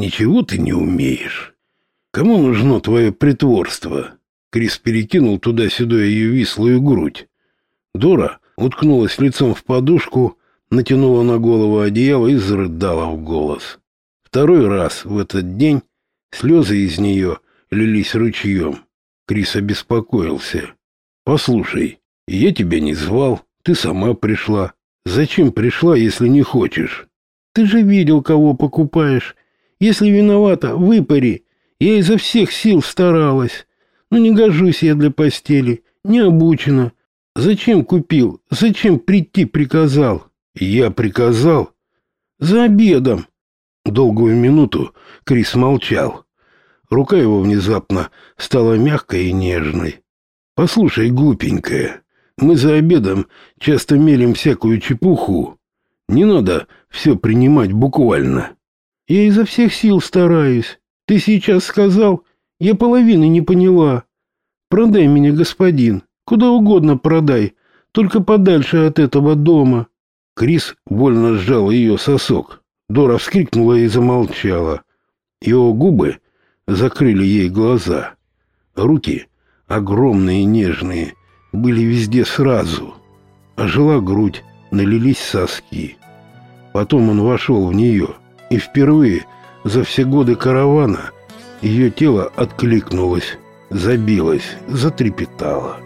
ничего ты не умеешь. Кому нужно твое притворство? Крис перекинул туда-сюда ее вислую грудь. Дора уткнулась лицом в подушку, натянула на голову одеяло и зарыдала в голос. Второй раз в этот день слезы из нее лились ручьем. Крис обеспокоился. «Послушай, я тебя не звал, ты сама пришла. Зачем пришла, если не хочешь? Ты же видел, кого покупаешь. Если виновата, выпари. Я изо всех сил старалась. Но не гожусь я для постели, не обучена. Зачем купил? Зачем прийти приказал? Я приказал. За обедом. Долгую минуту Крис молчал. Рука его внезапно стала мягкой и нежной. «Послушай, глупенькая, мы за обедом часто мелем всякую чепуху. Не надо все принимать буквально. Я изо всех сил стараюсь. Ты сейчас сказал, я половины не поняла. Продай меня, господин, куда угодно продай, только подальше от этого дома. Крис больно сжал ее сосок. Дора вскрикнула и замолчала. Его губы закрыли ей глаза. Руки, огромные и нежные, были везде сразу. Ожила грудь, налились соски. Потом он вошел в нее, и впервые за все годы каравана ее тело откликнулось, забилось, затрепетало.